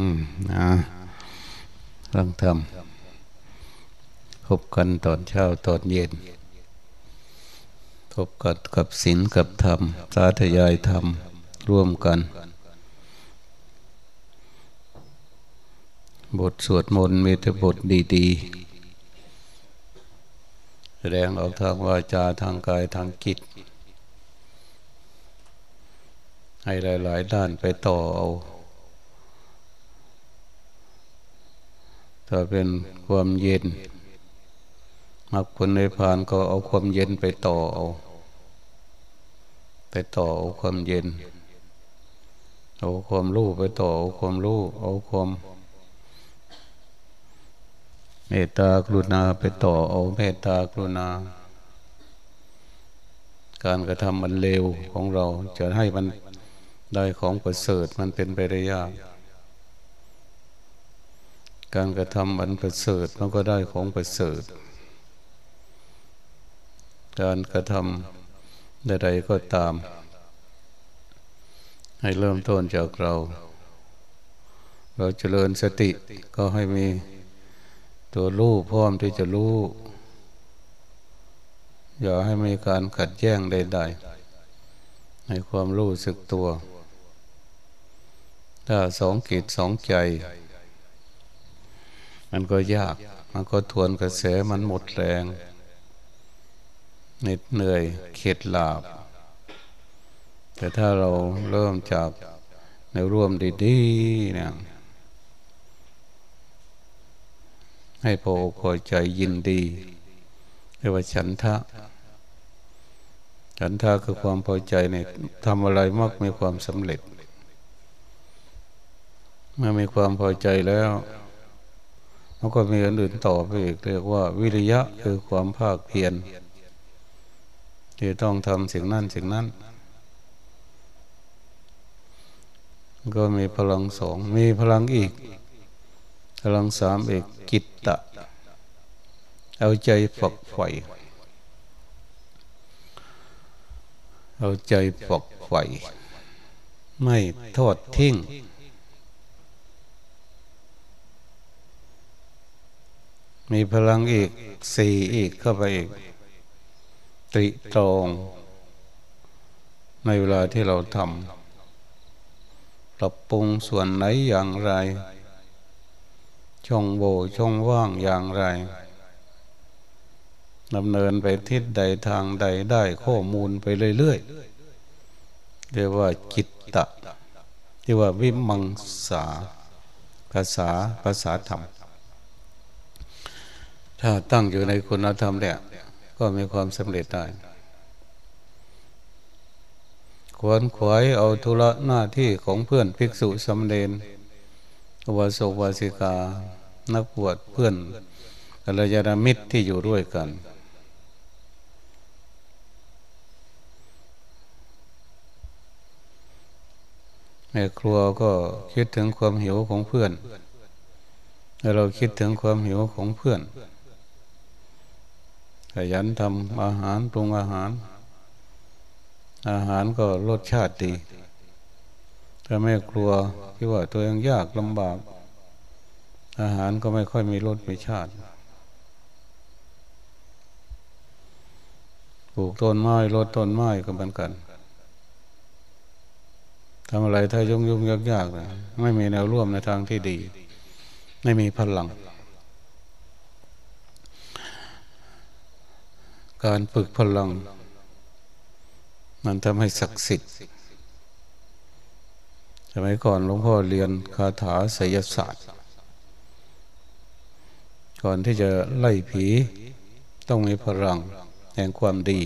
อืมนะร่างทำพบกันตอนเช้าตอนเย็น พบกันกับศีลกับธรรม สาธยายธรรม ร่วมกัน บทสวดมนต์มีแต่บทดีๆ แสดงออกทางวาจาทางกายทางจิต ให้หลาย ๆ ด้านไปต่อเอา ถ้าเป็นความเย็นมักผลในพานก็เอาความเย็นไปต่อเอา ไปต่อเอาความเย็น เอาความรู้ไปต่อเอาความรู้เอาความเมตตากรุณาไปต่อเอาเมตตากรุณา การกระทำมันเร็วของเราจะให้มันได้ของประเสริฐมันเป็นไปได้ยาก การกระทำอันประเสริฐมันก็ได้ของประเสริฐ การกระทำใดๆก็ตาม ให้เริ่มต้นจากเรา เราเจริญสติก็ให้มีตัวรู้พร้อมที่จะรู้ อย่าให้มีการขัดแย้งใด ๆ ในความรู้สึกตัว ถ้าสองกิจสองใจ มันก็ยาก มันก็ทวนกระแสมันหมดแรงเหน็ดเหนื่อยเข็ดหลาบ แต่ถ้าเราเริ่มจากในร่วมดีๆเนี่ยให้พอคอใจยินดีเรียกว่าฉันทะ ฉันทะคือความพอใจเนี่ยทำอะไรมักมีความสำเร็จ เมื่อมีความพอใจแล้ว แล้วก็มีอันอื่นต่อไปอีกเรียกว่า วิริยะคือความภาคเพียรที่ต้องทำสิ่งนั้นสิ่งนั้น ก็มีพลังสอง มีพลังอีก พลังสามอีกกิตตะ เอาใจฝักใฝ่เอาใจฝักใฝ่ไม่ทอดทิ้ง มีพลังอีกสี่อีกเข้าไปอีกติตรองในเวลาที่เราทำปรับปรุงส่วนไหนอย่างไร ช่องโบช่องว่างอย่างไรดำเนินไปทิศใดทางใดได้ข้อมูลไปเรื่อยๆเรียกว่าจิตตะเรียกว่าวิมังสาภาษาภาษาธรรม ถ้าตั้งอยู่ในคุณธรรมเนี่ยก็มีความสำเร็จได้ขวนขวายเอาธุระหน้าที่ของเพื่อนภิกษุสำเร็จวาสกวาสิกา นักบวชเพื่อนกัลยาณมิตรที่อยู่ด้วยกันแม่ครัวก็คิดถึงความหิวของเพื่อนแล้วเราคิดถึงความหิวของเพื่อนข ยันทำอาหารปรุงอาหาร อาหารก็รสชาติดีถ้าไม่กลัวคิดว่าตัวเองยากลำบาก อาหารก็ไม่ค่อยมีรสมีชาติปลูกต้นไม้รดต้นไม้ก็เหมือนกันทำอะไรถ้ายุ่งยุ่งยากยากนะไม่มีแนวร่วมในทางที่ดี ไม่มีพลัง การฝึกพลัง มันทำให้ศักดิ์สิทธิ์สมัยก่อนหลวงพ่อเรียนคาถาไสยศาสตร์ ก่อนที่จะไล่ผีต้องมีพลังแห่งความดี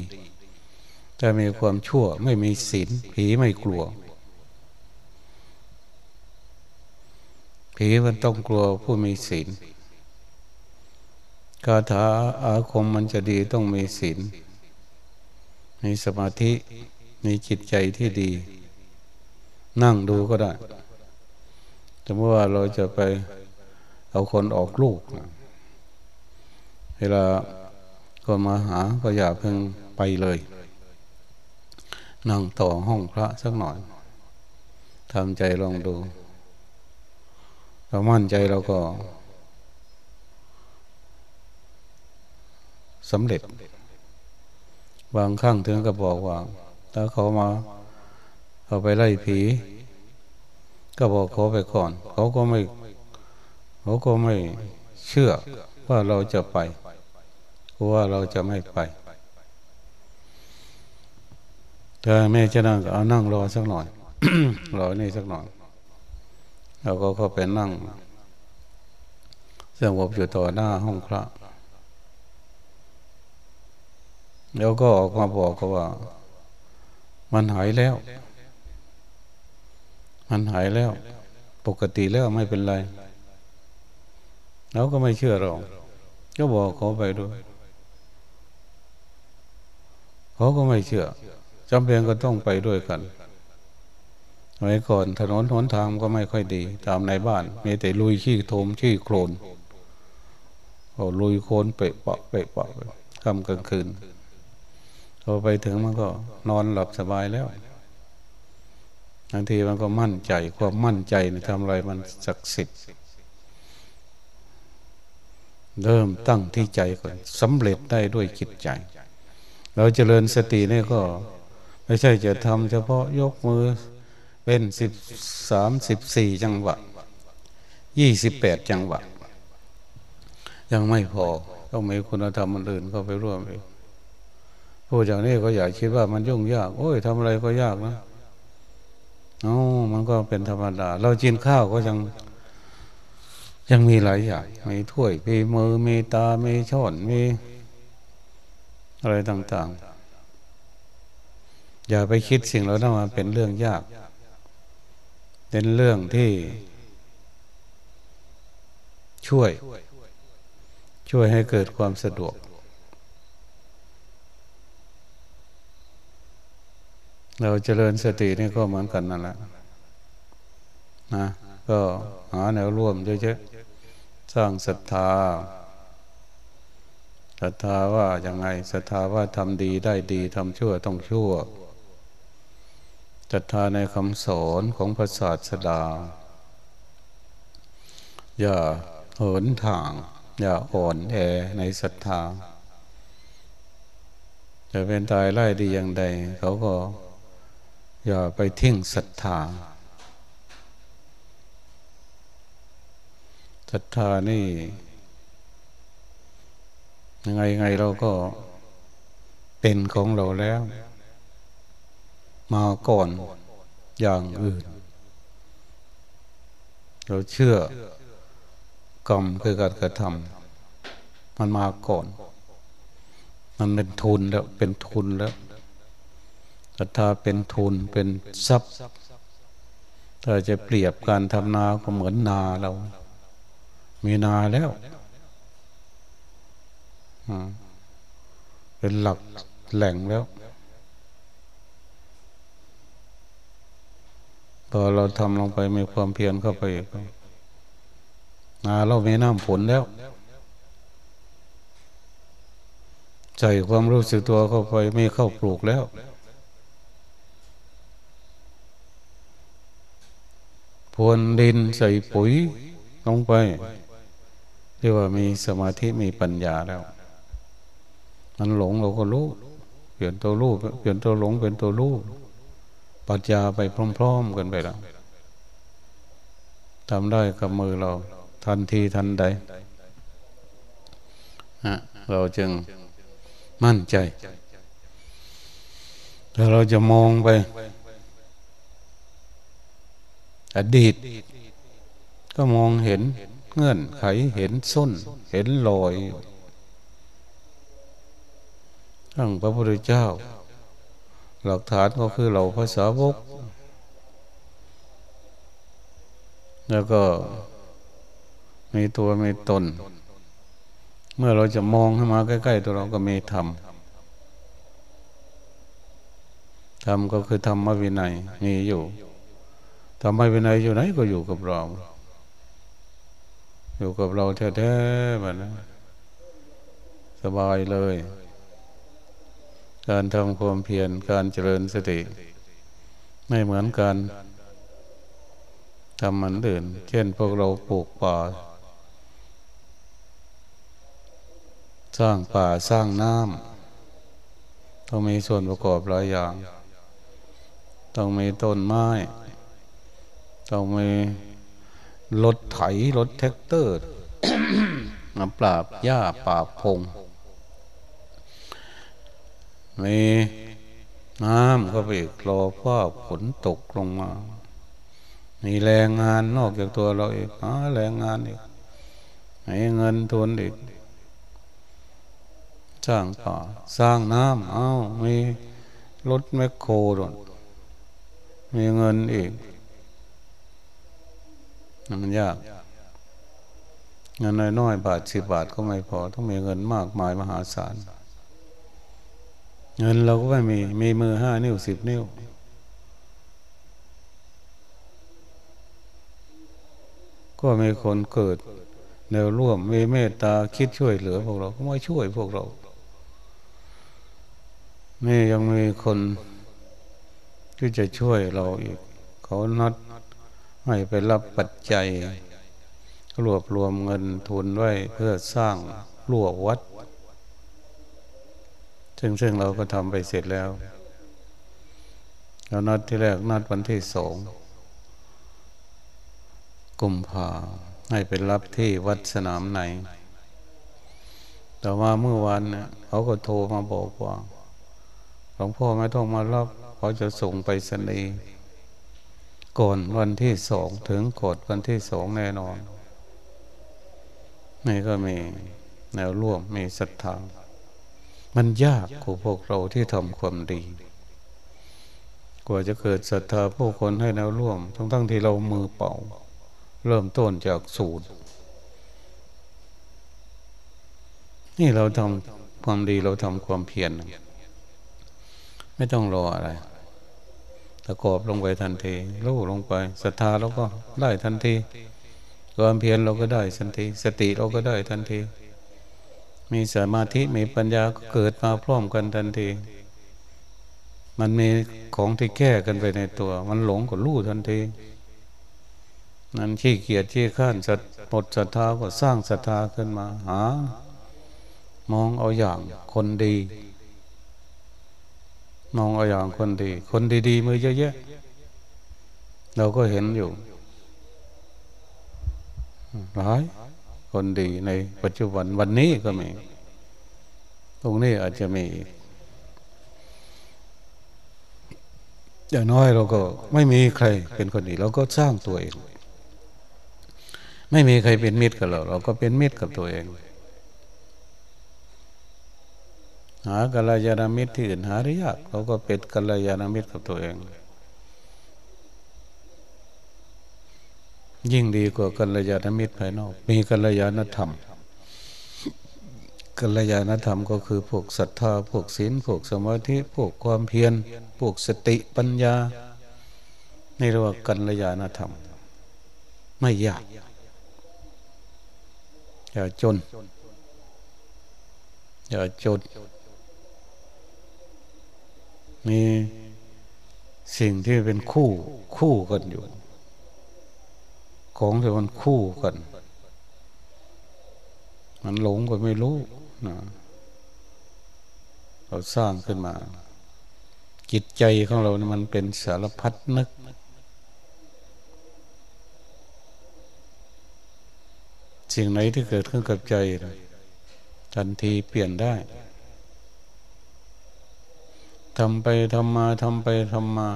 แต่มีความชั่วไม่มีศีลผีไม่กลัว ผีมันต้องกลัวผู้มีศีล คาถาอาคมมันจะดีต้องมีศีล มีสมาธิ มีจิตใจที่ดี นั่งดูก็ได้สมมติว่าเราจะไปเอาคนออกลูก เวลาคนมาหาก็อย่าเพิ่งไปเลย นั่งต่อห้องพระสักหน่อยทำใจลองดูเรามั่นใจเราก็ สำเร็จ บางครั้งถึงก็บอกว่า ถ้าเขามาเขาไปไล่ผี ก็บอกเขาไปก่อน เขาก็ไม่ เขาก็ไม่เชื่อว่าเราจะไปเพราะว่าเราจะไม่ไปแต่แม่จะนั่งเอานั่งรอสักหน่อยรอนี่สักหน่อยเราก็เข้าไปนั่งสงบอยู่ต่อหน้าห้องพระ แล้วก็ออกมาบอกเขาว่า มันหายแล้ว มันหายแล้ว ปกติแล้วไม่เป็นไรเราก็ไม่เชื่อเรา ก็บอกเขาไปด้วยเขาก็ไม่เชื่อจำเป็นก็ต้องไปด้วยกันสมัยก่อนถนนหนทางก็ไม่ค่อยดี ตามในบ้าน มีแต่ลุยขี้โถมขี้โคลนโอ้ลุยโคลนเปะปะเปะปะค่ำกลางคืน พอไปถึงมันก็นอนหลับสบายแล้วบางทีมันก็มั่นใจความมั่นใจในทำอะไรมันศักดิ์สิทธิ์เริ่มตั้งที่ใจก่อนสำเร็จได้ด้วยจิตใจ เราเจริญสตินี่ก็ ไม่ใช่จะทำเฉพาะยกมือเป็นสิบสามสิบสี่จังหวะยี่สิบแปดจังหวะ ยังไม่พอ ต้องมีคุณธรรมอื่นเข้าไปร่วมอีก พูดอย่างนี้ก็อย่าคิดว่ามันยุ่งยาก โอ้ยทำอะไรก็ยากนะอ๋อมันก็เป็นธรรมดา เราจินข้าวก็ยัง ยังมีหลายอย่างมีถ้วยมีมือมีตา มีช้อนมีอะไรต่าง ๆ อย่าไปคิดสิ่งเหล่านั้นมาเป็นเรื่องยาก เป็นเรื่องที่ ช่วย ช่วยให้เกิดความสะดวก เราเจริญสตินี่ก็เหมือนกันนั่นแหละนะก็หาแนวร่วมเยอะๆสร้างศรัทธาศรัทธาว่าย่างไงศรัทธาว่าทำดีได้ดีทำชั่วต้องชั่วศรัทธาในคำสอนของพระศาสดา อย่าเหินทาง อย่าอ่อนแอในศรัทธาจะเป็นตายไล่ดีอย่างใด เขาก็ อย่าไปทิ้งศรัทธาศรัทธานี่ยังไงไงเราก็เป็นของเราแล้ว มาก่อนอย่างอื่น เราเชื่อกรรมคือการกระทำมันมาก่อน มันเป็นทุนแล้วเป็นทุนแล้ว ศรัทธาเป็นทุนเป็นทรัพย์ถ้าจะเปรียบการทำนาก็เหมือนนาเรา มีนาแล้วเป็นหลักแหล่งแล้วพอเราทำลงไปมีความเพียรเข้าไปนาเรามีน้ำผลแล้วใจความรู้สึกตัวเข้าไปไม่เข้าปลูกแล้ว พรวนดินใส่ปุ๋ยลงไปเรียกว่ามีสมาธิมีปัญญาแล้ว มันหลงเราก็รู้เปลี่ยนตัวรู้เปลี่ยนตัวหลงเป็นตัวรู้ปัญญาไปพร้อม ๆ กันไปแล้วทำได้กับมือเรา ทันทีทันใดเราจึงมั่นใจ ถ้าเราจะมองไป อดีต ก็มองเห็นเงื่อนไขเห็นส้น เห็นรอยทั้งพระพุทธเจ้า หลักฐานก็คือเหล่าภาษาวก แล้วก็มีตัวมีตน เมื่อเราจะมองให้มาใกล้ ๆ ตัวเราก็มีธรรมธรรมก็คือธรรมวินัยมีอยู่ ทำไมเป็นไหนอยู่ไหนก็อยู่กับเรา อยู่กับเราแท้ๆมันนสบายเลย การทำความเพียรการเจริญสติ ไม่เหมือนกันททำมันเดินเช่นพวกเราปลูกป่า สร้างป่าสร้างน้ำต้องมีส่วนประกอบหลายอย่าง ต้องมีต้นไม้ ต้องมีรถไถรถแทรกเตอร์มาปราบหญ้าปราบพง มีน้ำก็ไปรอว่าฝนตกลงมา มีแรงงานนอกจากตัวเราเอีกหาแรงงานอีกให้เงินทุนอีกสร้างป่าสร้างน้ำเอามีรถแมคโครดมีเงินอีก มันยากเงินน้อยๆบาทสิบบาทก็ไม่พอ ต้องมีเงินมากมายมหาศาล เงินเราก็ไม่มี มีมือห้านิ้วสิบนิ้ว ก็มีคนเกิดแนวร่วมมีเมตตาคิดช่วยเหลือพวกเรา ก็ไม่ช่วยพวกเรานี่ยังมีคนที่จะช่วยเราอีก เขานัด ให้ไปรับปัจจัย รวบรวมเงินทุนไว้เพื่อสร้างรั้ววัด ซึ่งซึ่งเราก็ทำไปเสร็จแล้วเรานัดที่แรกนัดวันที่สองกุมภาให้ไปรับที่วัดสนามในแต่ว่าเมื่อวานเนี่ยเขาก็โทรมาบอกว่าหลวงพ่อไม่ต้องมารับเขาจะส่งไปสนี ก่อนวันที่สองถึงกดวันที่สองแน่นอน นี่ก็มีแนวร่วมมีศรัทธา มันยากกว่าพวกเราที่ทำความดี กว่าจะเกิดศรัทธาผู้คนให้แนวร่วม ทั้งทั้งที่เรามือเป่า เริ่มต้นจากศูนย์นี่เราทำความดีเราทำความเพียรไม่ต้องรออะไร ตะกอบลงไปทันทีรู้ลงไปศรัทธาเราก็ได้ทันทีความเพียรเราก็ได้ทันที สติเราก็ได้ทันที มีสมาธิมีปัญญาก็เกิดมาพร้อมกันทันที มันมีของที่แก้กันไปในตัว มันหลงก็รู้ทันทีนั้นขี้เกียจขี้ข้านสัตหมดศรัทธาก็สร้างศรัทธาขึ้นมาหามองเอาอย่างคนดี มองเอาอย่างคนดี คนดีๆมือเยอะแยะเราก็เห็นอยู่หลายคนดีในปัจจุบันวันนี้ก็มี ตรงนี้อาจจะมีอย่างน้อยเราก็ไม่มีใครเป็นคนดีเราก็สร้างตัวเอง ไม่มีใครเป็นมิตรกับเรา เราก็เป็นมิตรกับตัวเอง หากัลยาณมิตรที่อื่นหาได้ยากเราก็เป็นกัลยาณมิตรกับตัวเอง ยิ่งดีกว่ากัลยาณมิตรภายนอก มีกัลยาณธรรมกัลยาณธรรมก็คือพวกศรัทธาพวกศีลพวกสมาธิพวกความเพียรพวกสติปัญญาในเรียกว่ากัลยาณธรรม ไม่ยากอย่าจน อย่าจน มีสิ่งที่เป็นคู่คู่กันอยู่ ของที่มันคู่กัน มันหลงก็ไม่รู้นะเราสร้างขึ้นมา จิตใจของเรานี่มันเป็นสารพัดนึก สิ่งไหนที่เกิดขึ้นกับใจทันทีเปลี่ยนได้ ทำไปทำมาทำไปทำมา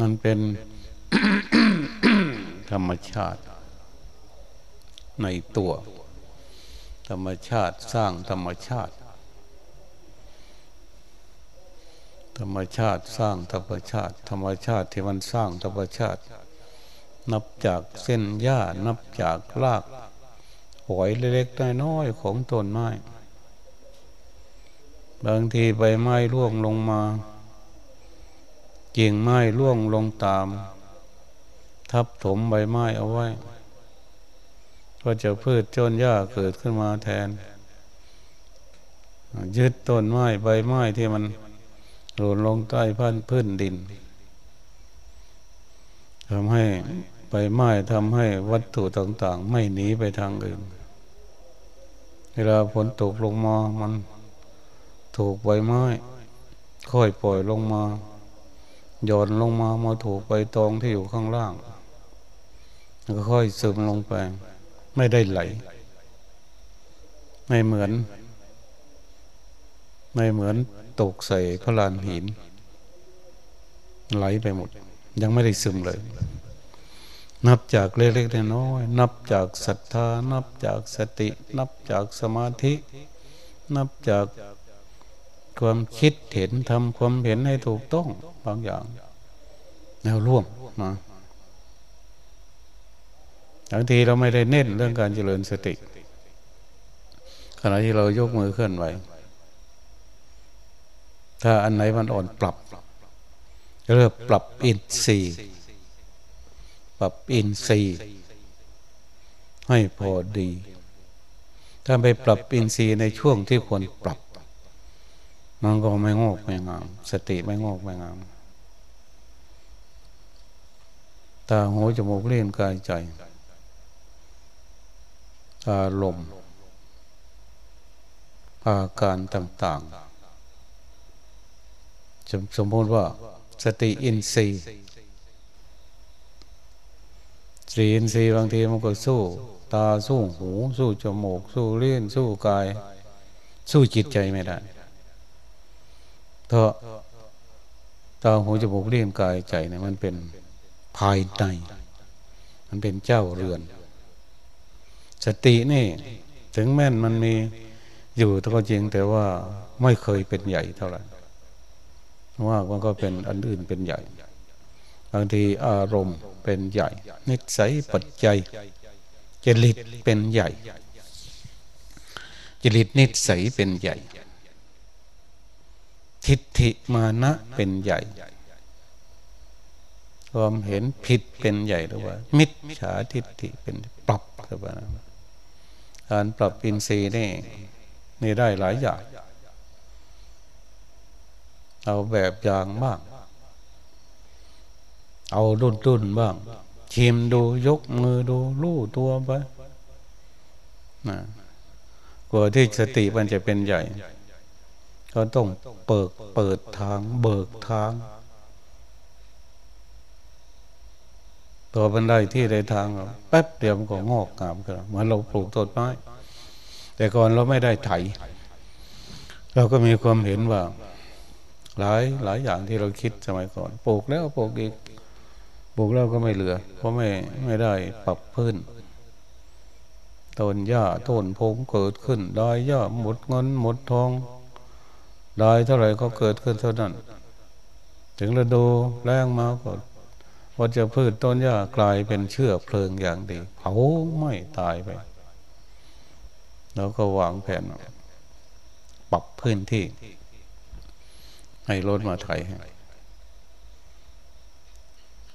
มันเป็นธรรมชาติ ในตัว ธรรมชาติสร้างธรรมชาติ ธรรมชาติสร้างธรรมชาติ ธรรมชาติที่มันสร้างธรรมชาติ นับจากเส้นหญ้านับจากรากหอยเล็กๆน้อยๆของต้นไม้ บางทีใบไม้ร่วงลงมากิ่งไม้ร่วงลงตาม ทับถมใบไม้เอาไว้ ก็จะพืชจนหญ้าเกิดขึ้นมาแทน ยึดต้นไม้ใบไม้ที่มันหล่นลงใต้พันพื้นดินทำให้ไปไม้ทำให้วัตถุต่าง ๆ ไม่หนีไปทางอื่น เวลาฝนตกลงมามัน ถูกใบไม้ ค่อยปล่อยลงมาหย่อนลงมามาถูกใบตองที่อยู่ข้างล่างแล้วก็ค่อยซึมลงไป ไม่ได้ไหล ไม่เหมือน ไม่เหมือนตกใส่พระลานหิน ไหลไปหมด ยังไม่ได้ซึมเลย นับจากเล็กๆน้อยๆนับจากศรัทธา นับจากสติ นับจากสมาธิ นับจาก ความคิดเห็นทำความเห็นให้ถูกต้องบางอย่าง แนวร่วมนะบางทีเราไม่ได้เน้นเรื่องการเจริญสติ ขณะที่เรายกมือเคลื่อนไหว ถ้าอันไหนมันอ่อนปรับ เริ่มปรับอินทรีย์ปรับอินทรีย์ให้พอดี ถ้าไปปรับอินทรีย์ในช่วงที่ควรปรับ มันก็ไม่งอกไม่งาม สติไม่งอกไม่งาม ตาหูจมูกเลี้ยงกายใจ อารมณ์อาการต่างๆ สมมติว่า สติอินทรีย์สติอินทรีย์บางทีมันก็สู้ ตาสู้หู สู้จมูก สู้เลี้ยนสู้กาย สู้จิตใจไม่ได้ เพราะตาหูจมูกเลี้ยนกายใจเนี่ยมันเป็นภายใน มันเป็นเจ้าเรือน สตินี่ ถึงแม้นมันมีอยู่แต่ก็จริงแต่ว่าไม่เคยเป็นใหญ่เท่าไหร่ว่ามันก็เป็นอันอื่นเป็นใหญ่บางทีอารมณ์เป็นใหญ่ นิสัยปัจจัยจริตเป็นใหญ่จริตนิสัยเป็นใหญ่ ทิฏฐิมานะเป็นใหญ่ ความเห็นผิดเป็นใหญ่หรือว่า มิจฉาทิฏฐิเป็นปรับเข้าไปการปรับอินทรีย์นี่นี่ได้หลายอย่างเอาแบบอย่างบ้าง เอาดุนดุนบ้าง ชิมดูยกมือดูลู่ตัวไปนะกว่าที่สติมันจะเป็นใหญ่ ก็ต้องเปิดเปิดทาง เบิกทางตัวบันไดที่ใดทางแป๊บเดียวมันก็งอกงามขึ้นเหมือนเราปลูกต้นไม้แต่ก่อนเราไม่ได้ไถ เราก็มีความเห็นว่า หลายหลายอย่างที่เราคิดสมัยก่อนปลูกแล้วปลูกอีกปลูกแล้วก็ไม่เหลือ เพราะไม่ไม่ได้ปรับพื้นต้นหญ้าต้นพงเกิดขึ้นได้หญ้าหมดเงินหมดทอง ได้เท่าไหร่ก็เกิดขึ้นเท่านั้น ถึงฤดูแรงมาก็ว่าจะพืชต้นหญ้ากลายเป็นเชื้อเพลิงอย่างดีเผาไม่ตายไป แล้วก็วางแผน ปรับพื้นที่ ให้รถมาไถให้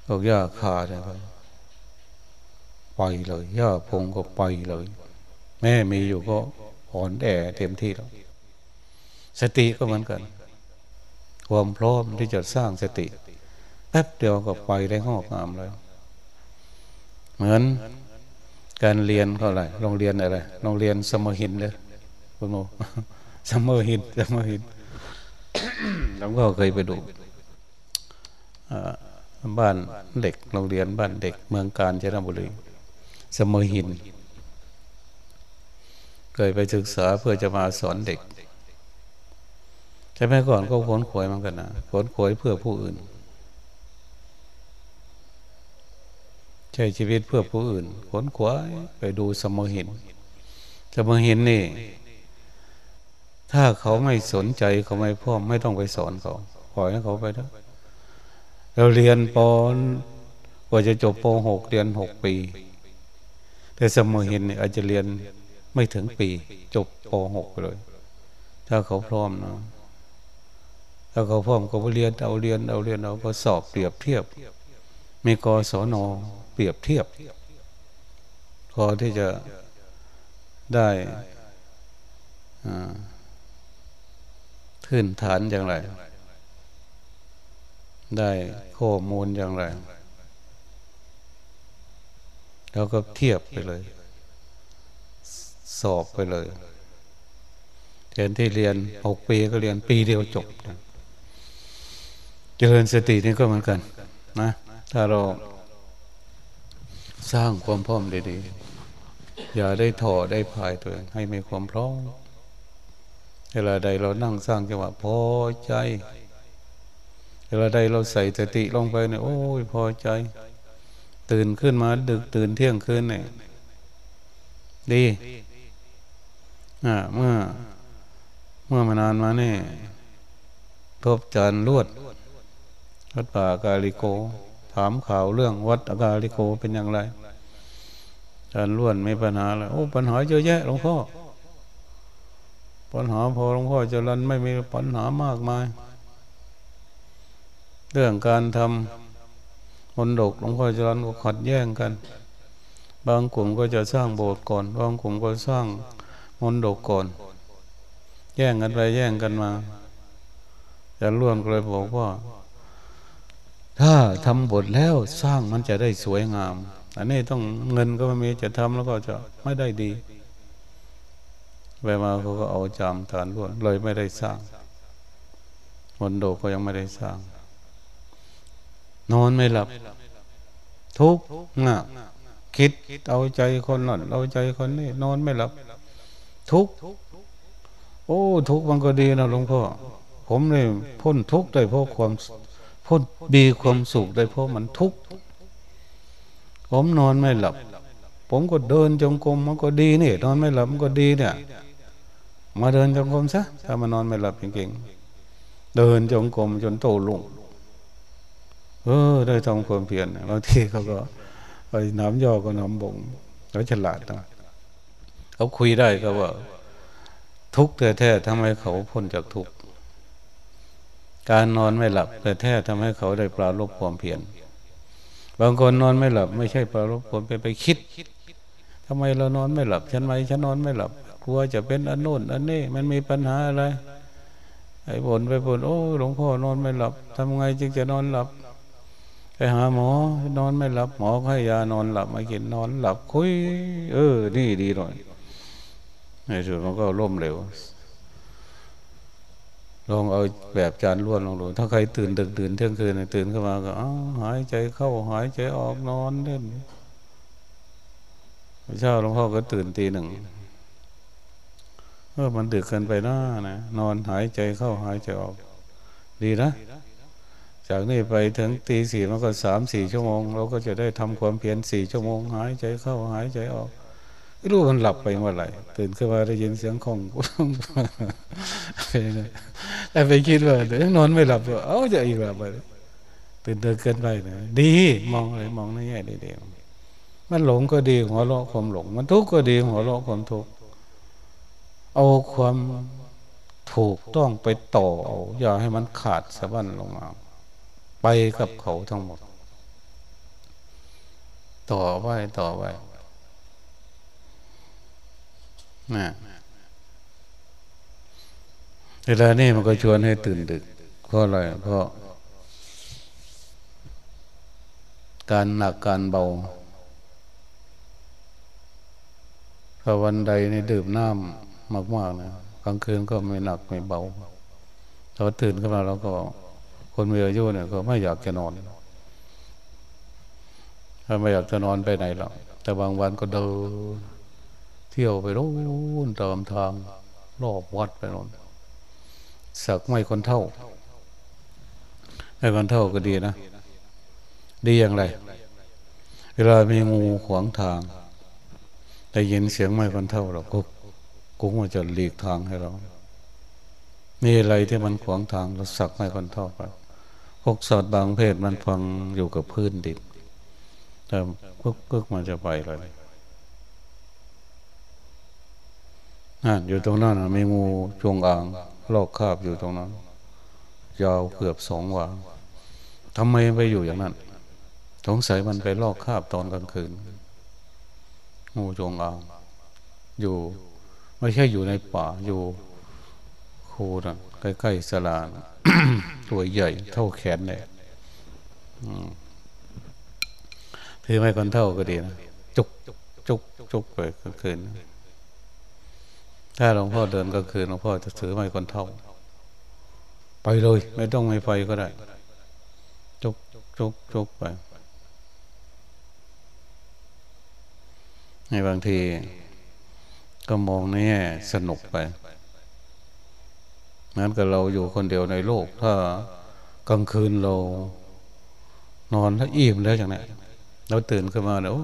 พวกหญ้าคาเนี่ยไปเลยหญ้าพงก็ไปเลย แม่มีอยู่ก็อ่อนแอเต็มที่แล้ว สติก็เหมือนกัน ความพร้อมที่จะสร้างสติ แป๊บเดียวก็ไปได้งอกงามแล้ว เหมือนการเรียนเท่าไหร่โรงเรียนอะไรโรงเรียนสมหินเลยคุณโมสมหินสมหินเราก็เคยไปดูบ้านเด็กโรงเรียนบ้านเด็ก เมืองการจนบุรีสมหิน เคยไปศึกษาเพื่อจะมาสอนเด็ก ช่ไหมก่อนก็ขนขวยมันกันนะขนขวยเพื่อผู้อื่น ใช้ชีวิตเพื่อผู้อื่น ขนขวายไปดูสมหินสมหินนี่ ถ้าเขาไม่สนใจเขาไม่พร้อมไม่ต้องไปสอนเขาปล่อยให้เขาไปเถอะเราเรียนปอนกว่าจะจบปหกเรียนหกปี แต่สมหินนี่อาจจะเรียนไม่ถึงปี จบปหกเลย ถ้าเขาพร้อมนะ ถ้าเขาพร้อมก็ไปเรียนเอาเรียนเอาเรียนเอาก็สอบเปรียบเทียบมีกศนเปรียบเทียบ พอที่จะได้ขึ้นฐานอย่างไร ได้ข้อมูลอย่างไร แล้วก็เทียบไปเลย สอบไปเลยเรียนที่เรียนหกปีก็เรียนปีเดียวจบ เจริญสตินี่ก็เหมือนกัน นะ ถ้าเราสร้างความพร้อมดีๆ อย่าได้ถอได้พายตัวเองให้มีความพร้อมเวลาใดเรานั่งสร้างจังหวะพอใจเวลาใดเราใส่สติลงไปเนี่ยโอ้ยพอใจ ตื่นขึ้นมาดึกตื่นเที่ยงคืนเนี่ยดีอ่าเมื่อ เมื่อมานานมาเนี่ยทบจานลวด วัดป่ากาลิโก ถามข่าวเรื่องวัดอกาลิโกเป็นอย่างไรจานล้วนไม่ปัญหาเลยโอ้ปัญหาเยอะแยะหลวงพ่อปัญหาพอหลวงพ่อจะรันไม่มีปัญหามากมาย เรื่องการทำมนดกหลวงพ่อจะรันก็ขัดแย้งกัน บางกลุ่มก็จะสร้างโบสถ์ก่อน บางกลุ่มก็สร้างมนดกก่อน แย่งกันไปแย่งกันมาจะล้วนก็เลยบอกว่า ถ้าทำบทแล้วสร้างมันจะได้สวยงาม อันนี้ต้องเงินก็ไม่มีจะทำแล้วก็จะไม่ได้ดีไปมาเขาก็เอาจามฐานล้วเลยไม่ได้สร้างมนโดก็ยังไม่ได้สร้าง นอนไม่หลับ ทุกข์นะคิดเอาใจคนนั่นเอาใจคนนี้นอนไม่หลับ ทุกข์โอ้ ทุกข์มันก็ดีนะหลวงพ่อผมเลยพ้นทุกข์ได้เพราะความ พ้นดีความสุขได้เพราะมันทุกข์ผมนอนไม่หลับ ผมก็เดินจงกรมมันก็ดีนี่นอนไม่หลับมันก็ดีเนี่ย มาเดินจงกรมซะถ้ามานอนไม่หลับจริงๆเดินจงกรมจนโตลุงเออ ได้ทำความเพียรบางทีเขาก็ไปน้ำย่อก็น้ำบ่งเขาฉลาดนะเขาคุยได้ก็ว่า ทุกข์แท้ๆทำให้เขาพ้นจากทุกข์ การนอนไม่หลับ แต่แท้ทำให้เขาได้ปราลบความเพียรบางคนนอนไม่หลับ ไม่ใช่ปราลบความไปไปคิดทำไมเรานอนไม่หลับฉันไหมฉันนอนไม่หลับกลัวจะเป็นอันโน้นอันนี้มันมีปัญหาอะไรไอ้บ่นไปบ่นโอ้หลวงพ่อนอนไม่หลับทำไงจึงจะนอนหลับไปหาหมอนอนไม่หลับ หมอให้ยานอนหลับมากินนอนหลับคุย เออ นี่ดีหน่อยในสุดมันก็ล่มเร็ว ลองเอาแบบจานล้วนลองดู ถ้าใครตื่นดึกตื่นเที่ยงคืนตื่นขึ้นมาก็หายใจเข้าหายใจออกนอนเล่นเช้าหลวงพ่อก็ตื่นตีหนึ่งเออมันดึกเกินไปหน้านะนอนหายใจเข้าหายใจออก ดีนะ จากนี้ไปถึงตีสี่มันก็สามสี่ชั่วโมง เราก็จะได้ทำความเพียรสี่ชั่วโมง หายใจเข้าหายใจออก รู้มันหลับไปเมื่อไหร่ตื่นขึ้นมาได้ยินเสียงของแต่ไปคิดว่าเดี๋ยวนอนไม่หลับเอ้าจะอีกหลับไปตื่นเดินเกินไปนะดีมองเลยมองในแง่ดีๆมันหลงก็ดีหัวเราะความหลง มันทุกข์ก็ดีหัวเราะความทุกข์เอาความถูกต้องไปต่อเอาอย่าให้มันขาดสะบั้นลงมาไปกับเขาทั้งหมด ต่อไว้ต่อไว้ นะเวลานี้มันก็ชวนให้ตื่นดึก เพราะอะไร เพราะ การหนักการเบาพอวันใดในดื่มน้ำมากๆนะกลางคืนก็ไม่หนักไม่เบาพอตื่นขึ้นมาเราก็ คนมีอายุเนี่ยก็ไม่อยากจะนอนถ้าไม่อยากจะนอนไปไหนหรอกแต่บางวันก็เดิน เที่ยวไปรู้นตามทางรอบวัดไปนอนสักไม่คนเท่าไม่คนเท่าก็ดีนะ ดีอย่างไร เวลามีงูขวางทางได้ยินเสียงไม่คนเท่าเราก็กุ้งมันจะหลีกทางให้เรามีอะไรที่มันขวางทางเราสักไม่คนเท่าไปพวกสัตว์บางเพศมันฟังอยู่กับพื้นดินแต่ปึ๊กปึ๊กมันจะไปเลย นั่นอยู่ตรงนั้นมีงูจงอางลอกคาบอยู่ตรงนั้น ยาวเกือบสองวาทำไมไปอยู่อย่างนั้นสงสัยมันไปลอกคาบตอนกลางคืน งูจงอาง อยู่ ไม่ใช่อยู่ในป่าอยู่โคนะใกล้ๆสลาตัวใหญ่ เท่าแขนเลยถือไม่คนเท่าก็ดีนะจุกจุกจุกไปกลางคืน ถ้าหลวงพ่อเดินกลางคืนหลวงพ่อจะถือไม้คนเท่า ไปเลย ไม่ต้องไม่ไฟก็ได้จุกจุกจุกไปในบางที ก็มองนี่สนุกไปนั้นก็เราอยู่คนเดียวในโลก ถ้ากลางคืนเรา นอนแล้วอิ่มแล้วอย่างนี้เราตื่นขึ้นมาแล้ว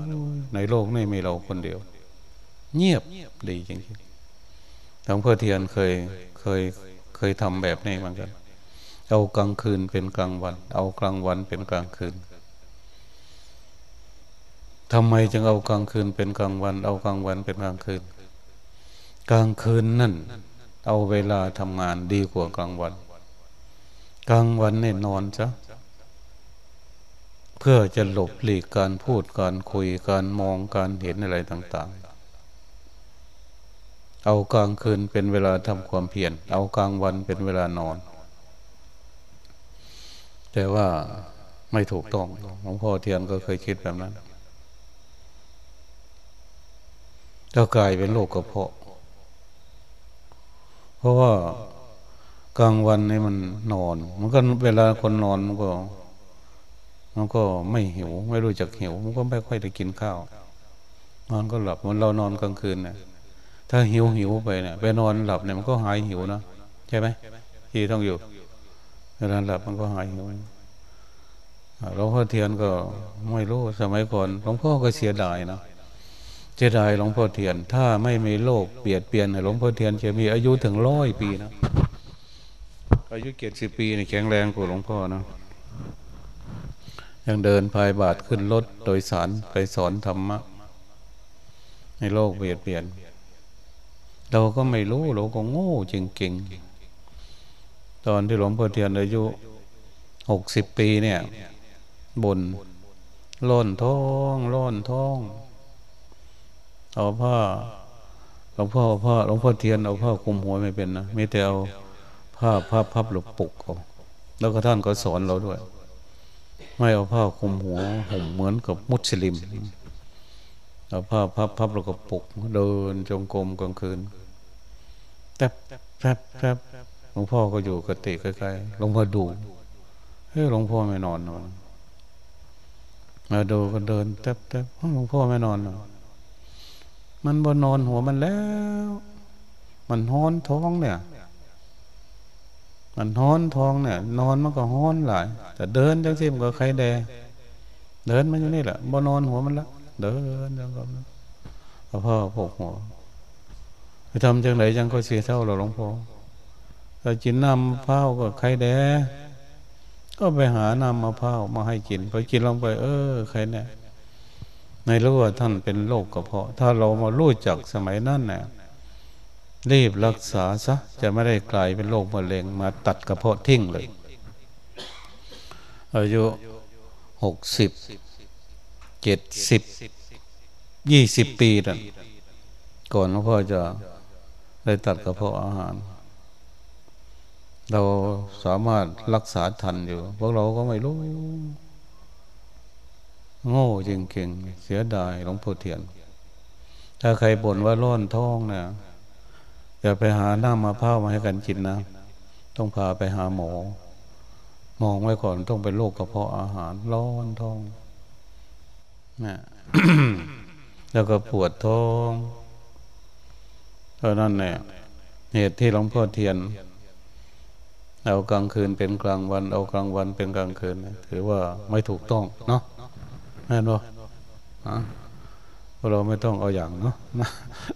ในโลกนี้มีเราคนเดียว เงียบดีจริงๆ หลวงพ่อเทียนเคยเคยเคยทำแบบนี้เหมือนกันเอากลางคืนเป็นกลางวัน เอากลางวันเป็นกลางคืนทำไมจึงเอากลางคืนเป็นกลางวัน เอากลางวันเป็นกลางคืน กลางคืนนั่น เอาเวลาทำงานดีกว่ากลางวัน กลางวันเนี่ยนอนจ้ะเพื่อจะหลบหลีกการพูดการคุยการมองการเห็นอะไรต่างๆ เอากลางคืนเป็นเวลาทำความเพียรเอากลางวันเป็นเวลานอน แต่ว่าไม่ถูกต้องหลวงพ่อเทียนก็เคยคิดแบบนั้นก็กลายเป็นโรคกระเพาะ เพราะว่ากลางวันนี่มันนอน มันก็เวลาคนนอนมันก็ มันก็ไม่หิว ไม่รู้จักหิว มันก็ไม่ค่อยได้กินข้าว นอนก็หลับมันเรานอนกลางคืนเนี่ย ถ้าหิวหิวไปเนี่ยไปนอนหลับเนี่ยมันก็หายหิวนะใช่ไหมที่ต้องอยู่เวลาหลับมันก็หายหิวหลวงพ่อเทียนก็ไม่รู้สมัยก่อนหลวงพ่อก็เสียดายนะเจดายหลวงพ่อเทียน ถ้าไม่มีโลกเปลี่ยนเปลี่ยนหลวงพ่อเทียนจะมีอายุถึงร้อยปีนะอายุเจ็ดสิบปีนี่แข็งแรงกว่าหลวงพ่อนะยังเดินพายบาทขึ้นรถโดยสารไปสอนธรรมะในโลกเปลี่ยนเปลี่ยน เราก็ไม่รู้เราก็โง่จริงๆตอนที่หลวงพ่อเทียนอายุหกสิบปีเนี่ยบนล้นท้องล้นท้อง เอาผ้าหลวงพ่อผ้าหลวงพ่อเทียนเอาผ้าคุมหัวไม่เป็นนะไม่แต่เอาผ้าผ้าพับหลบปุกเอาแล้วก็ท่านก็สอนเราด้วย ไม่เอาผ้าคุมหัวห่มเหมือนกับมุสลิม เอาผ้าพับพับแล้วก็ปุกเดินจงกรมกลางคืนแป๊บแป๊บแป๊บหลวงพ่อก็อยู่กติใกล้ๆหลวงพ่อดูเฮ้ยหลวงพ่อไม่นอนนอนมาดูก็เดินแป๊บแป๊บหลวงพ่อไม่นอนนอนมันบนนอนหัวมันแล้ว มันห้อนท้องเนี่ย มันห้อนท้องเนี่ย นอนมันก็ห้อนหลายแต่เดินจังสิมันก็ใครแดเดินมันอยู่นี่แหละบนนอนหัวมันละ เดินจังก็เอาพ่อพกหัวไปทำจังไหนจังก็เสียเท่าเราหลวงพ่อแต่กินน้ำมะพร้าวก็ใครแดก็ไปหาน้ำมะพร้าวมาให้กินพอกินลงไป เออใครเนี่ยไม่รู้ว่าท่านเป็นโรคกระเพาะ ถ้าเรามารู้จักสมัยนั้นเนี่ยรีบรักษาซะจะไม่ได้กลายเป็นโรคมะเร็งมาตัดกระเพาะทิ้งเลย อายุหกสิบ เจ็ดสิบยี่สิบปีนั่นก่อนหลวงพ่อจะได้ตัดกระเพาะอาหาร เราสามารถรักษาทันอยู่พวกเราก็ไม่รู้ โง่จริงๆเสียดายหลวงพ่อเทียน ถ้าใครบ่นว่าร้อนท้องเนี่ยอย่าไปหาน้ำมะพร้ามาให้กันกินนะ ต้องพาไปหาหมอ มองไว้ก่อนต้องเป็นโรคกระเพาะอาหารร้อนท้อง แล้วก็ปวดท้องเพราะนั่นเนี่ยเหตุที่หลวงพ่อเทียน เอากลางคืนเป็นกลางวัน เอากลางวันเป็นกลางคืน ถือว่าไม่ถูกต้องเนาะแม่นบ่เราไม่ต้องเอาอย่างเนาะ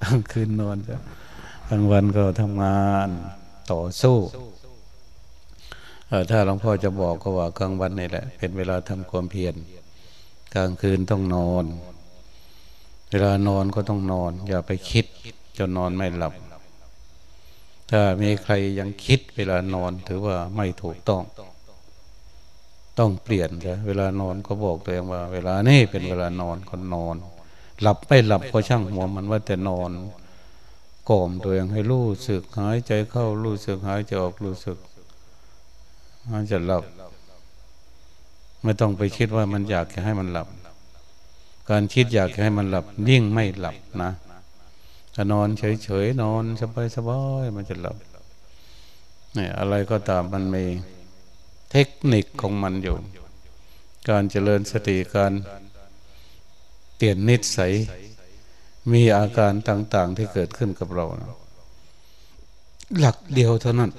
กลางคืนนอนจะกลางวันก็ทำงานต่อสู้ถ้าหลวงพ่อจะบอกก็ว่ากลางวันนี่แหละ เป็นเวลาทำความเพียร กลางคืนต้องนอน เวลานอนก็ต้องนอน อย่าไปคิดจนนอนไม่หลับ ถ้ามีใครยังคิดเวลานอนถือว่าไม่ถูกต้อง ต้องเปลี่ยนใช่เวลานอนก็บอกตัวเองว่า เวลานี้เป็นเวลานอนคนนอน หลับไม่หลับก็ช่างหัวมันว่าแต่นอนกล่อมตัวเองให้รู้สึกหายใจเข้ารู้สึกหายใจออกรู้สึกมันจะหลับ ไม่ต้องไปคิดว่ามันอยากจะให้มันหลับ การคิดอยากให้มันหลับยิ่งไม่หลับนะถ้านอนเฉยๆนอนสบายๆมันจะหลับเนี่ยอะไรก็ตามมันมีเทคนิคของมันอยู่ การเจริญสติการเปลี่ยนนิสัยมีอาการต่าง ๆ ที่เกิดขึ้นกับเรานะหลักเดียวเท่านั้น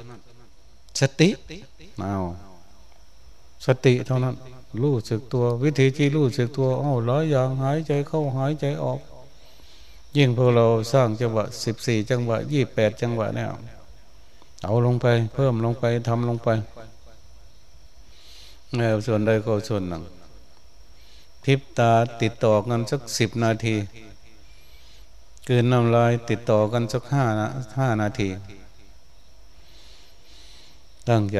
สติเอา สติเท่านั้น รู้สึกตัว วิธีที่รู้สึกตัวอ้าหลายอย่างหายใจเข้าหายใจออก ยิ่งพวกเราสร้างจังหวะสิบสี่จังหวะยี่แปดจังหวะเนี่ยเอาลงไป เพิ่มลงไปทำลงไปแนวส่วนใดก็ส่วนหนึ่งพิบตาติดต่อกันสักสิบนาทีกืนน้ำลายติดต่อกันสักห้านะห้านาที ตั้งใจ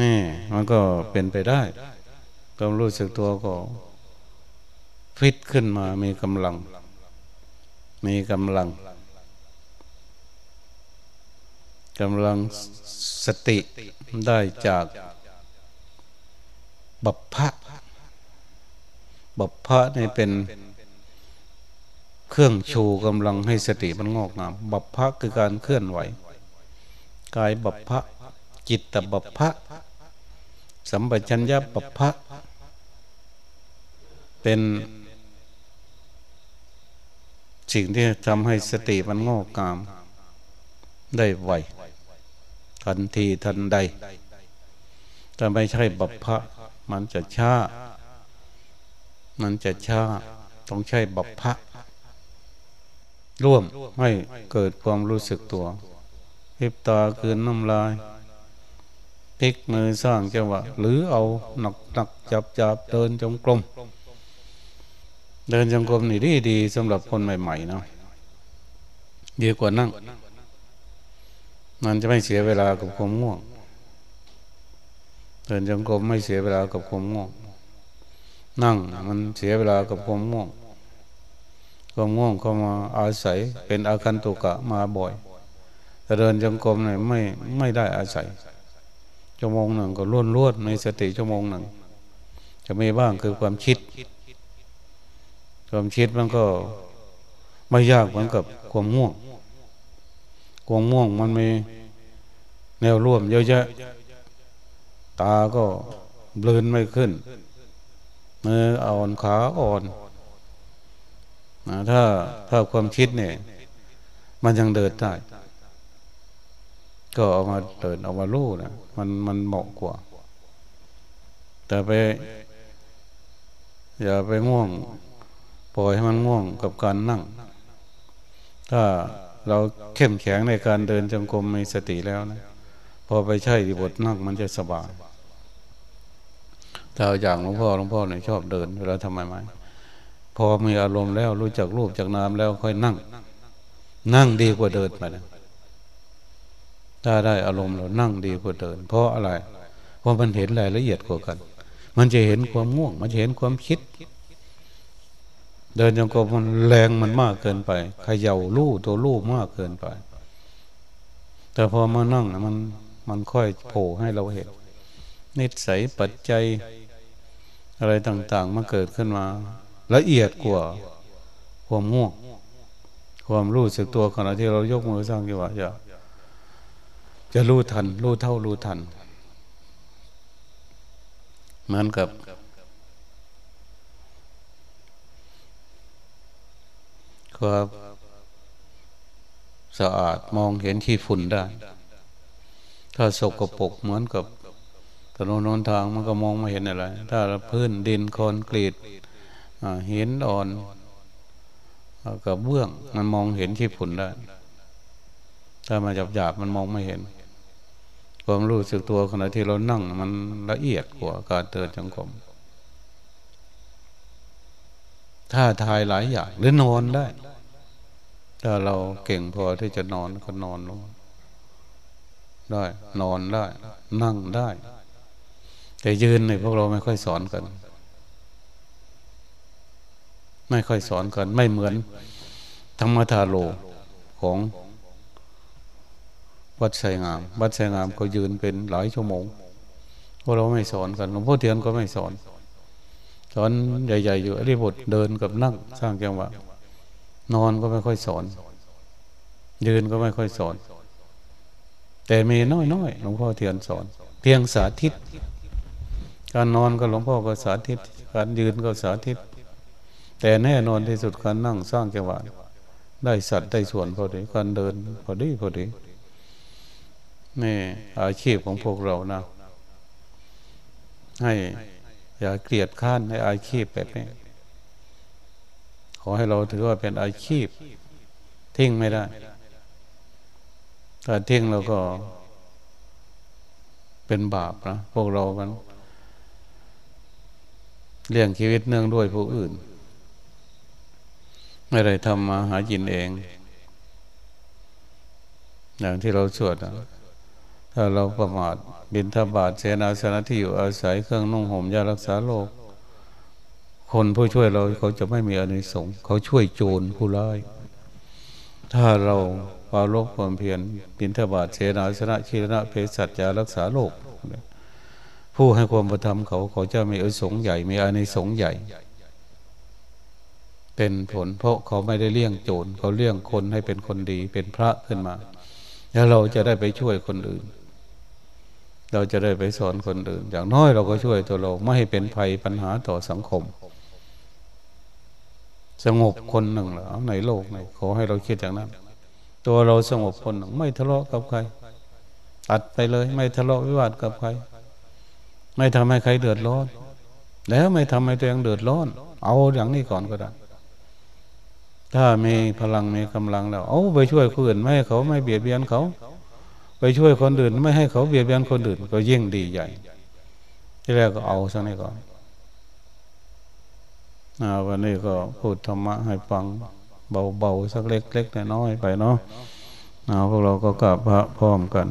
นี่มันก็เป็นไปได้ความรู้สึกตัวก็ฟิตขึ้นมามีกำลัง มีกำลังกำลังสติได้จากบัพพะบัพพะนี่เป็นเครื่องชูกำลังให้สติมันงอกงาม บัพพะคือการเคลื่อนไหว กายบัพพะ จิตตบัพพะสัมปชัญญะบัพพะเป็นสิ่งที่ทำให้สติมันงอกงาม ได้ไวทันทีทันใดแต่ไม่ใช่บัพพะมันจะช้า มันจะช้า ต้องใช้บัพพะร่วมให้เกิดความรู้สึกตัวพิบตาคืนน้ำลาย พลิกมือสร้างจังหวะหรือเอาหนักหนักจับจับเดินจงกรมเดินจงกรมนี่ดีดีสำหรับคนใหม่ๆนะดีกว่านั่ง มันจะไม่เสียเวลากับความง่วง เดินจงกรมไม่เสียเวลากับความง่วง นั่งมันเสียเวลากับความง่วงความง่วงเข้ามาอาศัยเป็นอาการตุกะมาบ่อยแต่เดินจงกรมเนี่ยไม่ไม่ได้อาศัย ชั่วโมงหนึ่งก็ล้วนล้วนในสติชั่วโมงหนึ่งจะมีบ้างคือความคิด ความคิดมันก็ไม่ยากเหมือนกับความง่วงความง่วงมันมีแนวร่วมเยอะแยะตาก็เบลนไม่ขึ้นมืออ่อนขาอ่อนนะถ้าถ้าความคิดเนี่ย มันยังเดินได้ ก็เอามาเดินเอามาลู่นะมันมันเหมาะกว่า แต่ไป อย่าไปง่วง ปล่อยให้มันง่วงกับการนั่ง ถ้าเราเข้มแข็งในการเดินจงกรมมีสติแล้วนะพอไปใช่ที่บทนั่งมันจะสบายถ้าอย่างหลวงพ่อหลวงพ่อเนี่ยชอบเดินเวลาทำไมไหมพอมีอารมณ์แล้วรู้จักรูปจากนามแล้วค่อยนั่ง นั่งดีกว่าเดินไปนะ ถ้าได้อารมณ์เรานั่งดีกว่าเดิน เพราะอะไร เพราะมันเห็นรายละเอียดกว่ากัน มันจะเห็นความง่วง มันจะเห็นความคิด เดินยังกมันแรงมันมากเกินไปเขย่าลู่ตัวลู่มากเกินไป แต่พอมานั่งมันมันค่อยโผล่ให้เราเห็นนิสัยปัจจัยอะไรต่างๆมาเกิดขึ้นมา ละเอียดกว่าความง่วง ความรู้สึกตัวขณะที่เรายกมือสร้างจังหวะจะ จะรู้ทัน รู้เท่ารู้ทัน เหมือนกับความสะอาดมองเห็นที่ฝุ่นได้ ถ้าสกปรกเหมือนกับถนนนนทางมันก็มองไม่เห็นอะไร ถ้าพื้นดินคอนกรีตเห็นอ่อนกับเบื้องมันมองเห็นที่ผุนได้ ถ้ามาจับหยาบมันมองไม่เห็น ความรู้สึกตัวขณะที่เรานั่ง มันละเอียดกว่าการเตือนจังกรมถ้าทายหลายอย่างหรือนอนได้ ถ้าเราเก่งพอที่จะนอนก็นอนลงได้ นอนได้ นั่งได้ แต่ยืนเนี่ยพวกเราไม่ค่อยสอนกัน ไม่ค่อยสอนกัน ไม่เหมือนธรรมทาโลของ วัดไซงาม วัดไซงามก็ยืนเป็นหลายชั่วโมงเพวกเราไม่สอนกันหลวงพ่อเทียนก็ไม่สอน สอนใหญ่ๆอยู่อริบทเดินกับนั่งสร้างจังหวะนอนก็ไม่ค่อยสอน ยืนก็ไม่ค่อยสอน แต่มีน้อยๆหลวงพ่อเทียนสอน เพียงสาธิต การนอนก็หลวงพ่อก็สาธิต การยืนก็สาธิต แต่แน่นอนที่สุดการนั่งสร้างจังหวะได้สัตว์ได้ส่วนพอดีการเดินพอดีพอดี นี่อาชีพของพวกเรานะให้อย่าเกลียดข้านในอาชีพแบบนี้ขอให้เราถือว่าเป็นอาชีพ ทิ้งไม่ได้ ถ้าทิ้งเราก็ เป็นบาปนะพวกเรามันเลี้ยงชีวิตเนื่องด้วยผู้อื่น ไม่ได้ทำมาหากินเอง อย่างที่เราสวดนะ ถ้าเราประมาทบินทบาทเสนาสนะที่อยู่อาศัยเครื่องนุ่งห่มยารักษาโรคคนผู้ช่วยเราเขาจะไม่มีอนิสงส์เขาช่วยโจรผู้ร้าย ถ้าเราปาลบความเพียรบินทบาทเสนาสนะชีรณะเพศสัจยารักษาโรคผู้ให้ความประทับเขาเขาจะมีอนิสงส์ใหญ่มีอานิสงส์ใหญ่ เป็นผลเพราะเขาไม่ได้เลี้ยงโจรเขาเลี้ยงคนให้เป็นคนดีเป็นพระขึ้นมา แล้วเราจะได้ไปช่วยคนอื่น เราจะได้ไปสอนคนอื่น อย่างน้อยเราก็ช่วยตัวเราไม่ให้เป็นภัยปัญหาต่อสังคม สงบคนหนึ่งเหรอในโลกในขอให้เราคิดอย่างนั้น ตัวเราสงบคนหนึ่งไม่ทะเลาะกับใครตัดไปเลย ไม่ทะเลาะวิวาทกับใคร ไม่ทำให้ใครเดือดร้อน แล้วไม่ทำให้ตัวเองเดือดร้อน เอาอย่างนี้ก่อนก็ได้ถ้ามีพลังมีกำลังแล้ว เอาไปช่วยคนอื่นไม่ให้เขาไม่เบียดเบียนเขา ไปช่วยคนอื่น ไม่ให้เขาเบียดเบียนคนอื่น ก็ยิ่งดีใหญ่ ที่แรกก็เอาสักนี้ก่อนวันนี้ก็พูดธรรมะให้ฟังเบาๆสักเล็กๆน้อยๆไปเนาะพวกเราก็กลับพระพร้อมกัน